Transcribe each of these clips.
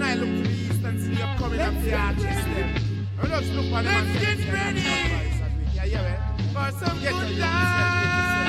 When I look to the east and see coming up the arches. I Let's get ready. For some good.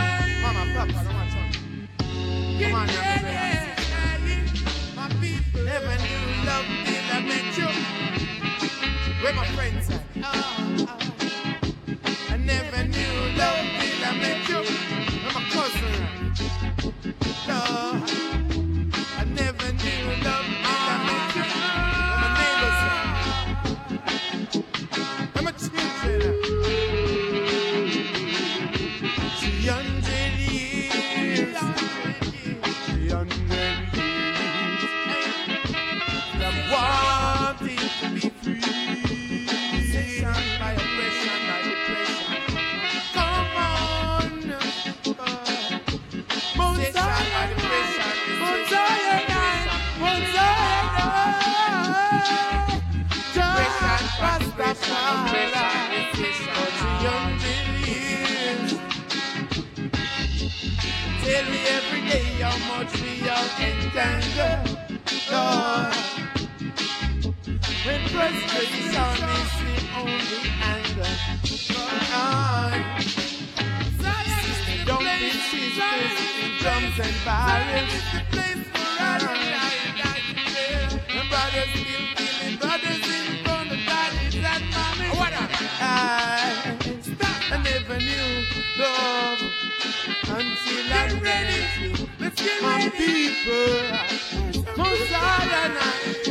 Tell me every day how much we are Lord. When frustration is the only anger, Lord. Don't be sisters in drums and barrels. Brothers never knew love until I read it. Let's get my ready. people. Come